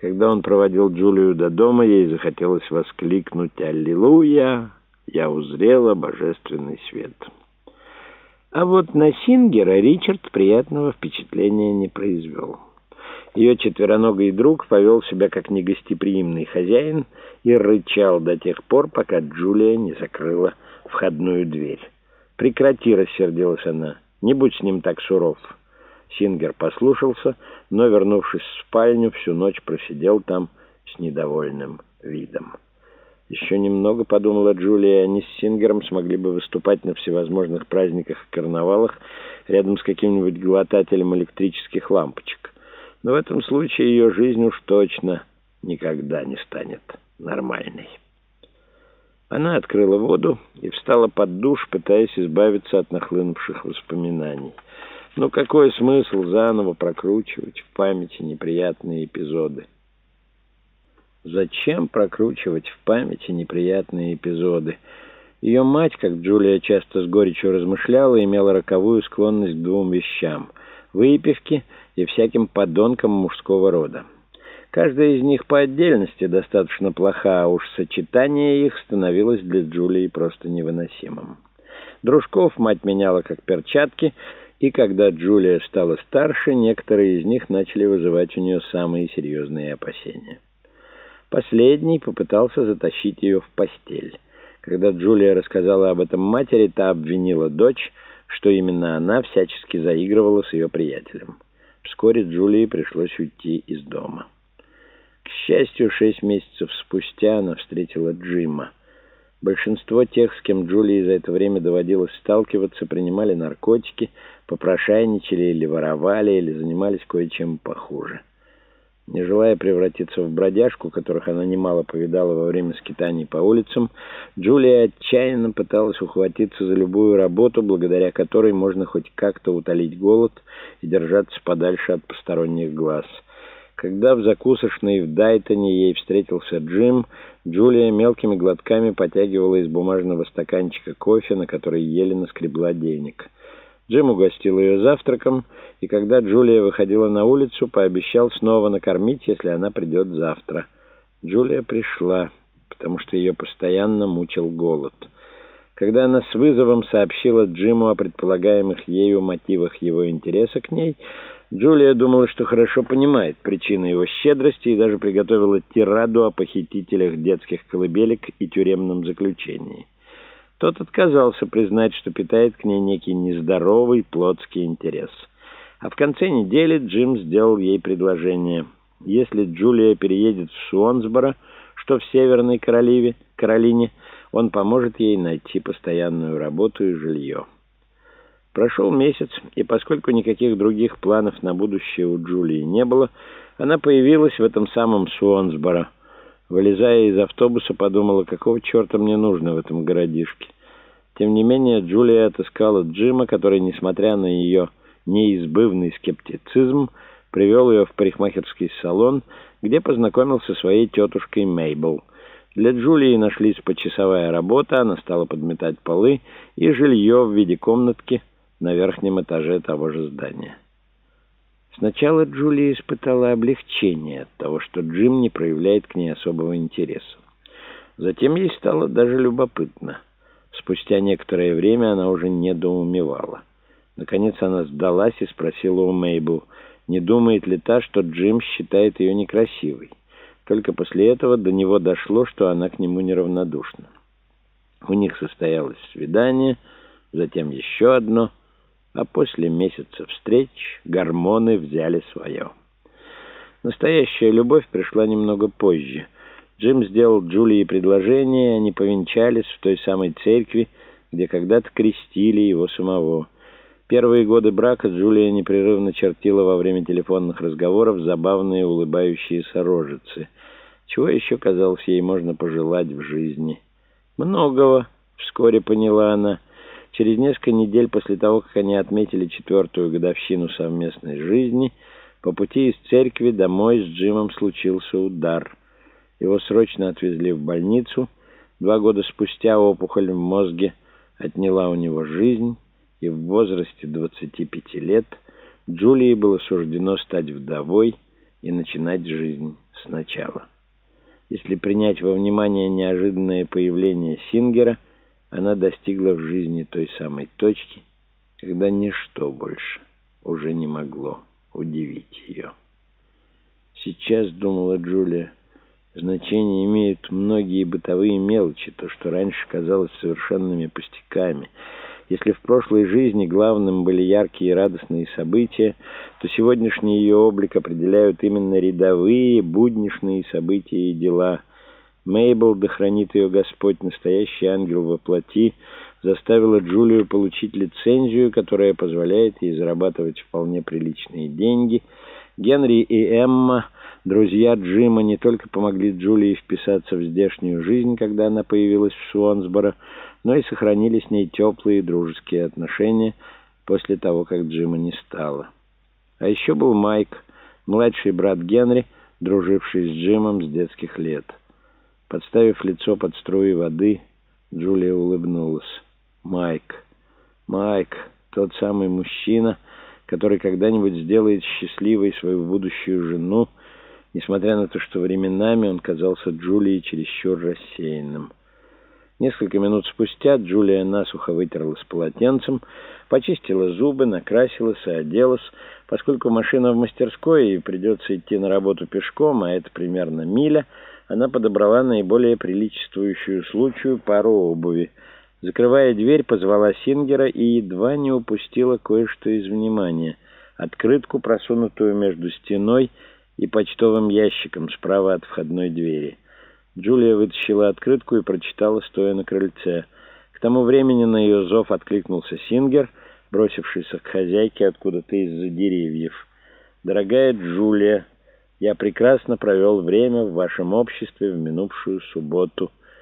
Когда он проводил Джулию до дома, ей захотелось воскликнуть «Аллилуйя! Я узрела божественный свет». А вот на Сингера Ричард приятного впечатления не произвел. Ее четвероногий друг повел себя как негостеприимный хозяин и рычал до тех пор, пока Джулия не закрыла входную дверь. «Прекрати!» — рассердилась она. «Не будь с ним так суров!» Сингер послушался, но, вернувшись в спальню, всю ночь просидел там с недовольным видом. Еще немного, подумала Джулия, они с Сингером смогли бы выступать на всевозможных праздниках и карнавалах рядом с каким-нибудь глотателем электрических лампочек. Но в этом случае ее жизнь уж точно никогда не станет нормальной. Она открыла воду и встала под душ, пытаясь избавиться от нахлынувших воспоминаний. Но какой смысл заново прокручивать в памяти неприятные эпизоды? Зачем прокручивать в памяти неприятные эпизоды? Ее мать, как Джулия часто с горечью размышляла, имела роковую склонность к двум вещам — выпивке и всяким подонкам мужского рода. Каждая из них по отдельности достаточно плоха, а уж сочетание их становилось для Джулии просто невыносимым. Дружков мать меняла как перчатки, и когда Джулия стала старше, некоторые из них начали вызывать у нее самые серьезные опасения. Последний попытался затащить ее в постель. Когда Джулия рассказала об этом матери, та обвинила дочь, что именно она всячески заигрывала с ее приятелем. Вскоре Джулии пришлось уйти из дома. К счастью, шесть месяцев спустя она встретила Джима. Большинство тех, с кем Джулии за это время доводилось сталкиваться, принимали наркотики, попрошайничали или воровали, или занимались кое-чем похуже. Не желая превратиться в бродяжку, которых она немало повидала во время скитаний по улицам, Джулия отчаянно пыталась ухватиться за любую работу, благодаря которой можно хоть как-то утолить голод и держаться подальше от посторонних глаз. Когда в закусочной в Дайтоне ей встретился Джим, Джулия мелкими глотками потягивала из бумажного стаканчика кофе, на который еле наскребла денег. Джим угостил ее завтраком, и когда Джулия выходила на улицу, пообещал снова накормить, если она придет завтра. Джулия пришла, потому что ее постоянно мучил голод. Когда она с вызовом сообщила Джиму о предполагаемых ею мотивах его интереса к ней, Джулия думала, что хорошо понимает причины его щедрости и даже приготовила тираду о похитителях детских колыбелек и тюремном заключении. Тот отказался признать, что питает к ней некий нездоровый плотский интерес. А в конце недели Джим сделал ей предложение. Если Джулия переедет в Суонсборо, что в Северной Каролине, он поможет ей найти постоянную работу и жилье. Прошел месяц, и поскольку никаких других планов на будущее у Джулии не было, она появилась в этом самом Суонсборо. Вылезая из автобуса, подумала, какого черта мне нужно в этом городишке. Тем не менее, Джулия отыскала Джима, который, несмотря на ее неизбывный скептицизм, привел ее в парикмахерский салон, где познакомился со своей тетушкой Мейбл. Для Джулии нашлись почасовая работа, она стала подметать полы и жилье в виде комнатки на верхнем этаже того же здания. Сначала Джулия испытала облегчение от того, что Джим не проявляет к ней особого интереса. Затем ей стало даже любопытно. Спустя некоторое время она уже недоумевала. Наконец она сдалась и спросила у Мейбл, не думает ли та, что Джим считает ее некрасивой. Только после этого до него дошло, что она к нему неравнодушна. У них состоялось свидание, затем еще одно — а после месяца встреч гормоны взяли свое. Настоящая любовь пришла немного позже. Джим сделал Джулии предложение, они повенчались в той самой церкви, где когда-то крестили его самого. Первые годы брака Джулия непрерывно чертила во время телефонных разговоров забавные улыбающиеся рожицы. Чего еще, казалось, ей можно пожелать в жизни? Многого, вскоре поняла она, — Через несколько недель после того, как они отметили четвертую годовщину совместной жизни, по пути из церкви домой с Джимом случился удар. Его срочно отвезли в больницу. Два года спустя опухоль в мозге отняла у него жизнь, и в возрасте 25 лет Джулии было суждено стать вдовой и начинать жизнь сначала. Если принять во внимание неожиданное появление Сингера, она достигла в жизни той самой точки, когда ничто больше уже не могло удивить ее. Сейчас, думала Джулия, значение имеют многие бытовые мелочи, то, что раньше казалось совершенными пустяками. Если в прошлой жизни главным были яркие и радостные события, то сегодняшний ее облик определяют именно рядовые, буднишные события и дела. Мейбл, да хранит ее Господь, настоящий ангел во плоти, заставила Джулию получить лицензию, которая позволяет ей зарабатывать вполне приличные деньги. Генри и Эмма, друзья Джима, не только помогли Джулии вписаться в здешнюю жизнь, когда она появилась в Суонсборо, но и сохранили с ней теплые дружеские отношения после того, как Джима не стало. А еще был Майк, младший брат Генри, друживший с Джимом с детских лет. Подставив лицо под струи воды, Джулия улыбнулась. Майк. Майк, тот самый мужчина, который когда-нибудь сделает счастливой свою будущую жену, несмотря на то, что временами он казался Джулии чересчур рассеянным. Несколько минут спустя Джулия насухо вытерлась полотенцем, почистила зубы, накрасилась и оделась. Поскольку машина в мастерской и придется идти на работу пешком, а это примерно миля, она подобрала наиболее приличествующую случаю пару обуви. Закрывая дверь, позвала Сингера и едва не упустила кое-что из внимания. Открытку, просунутую между стеной и почтовым ящиком справа от входной двери. Джулия вытащила открытку и прочитала, стоя на крыльце. К тому времени на ее зов откликнулся Сингер, бросившийся к хозяйке откуда-то из-за деревьев. «Дорогая Джулия, я прекрасно провел время в вашем обществе в минувшую субботу».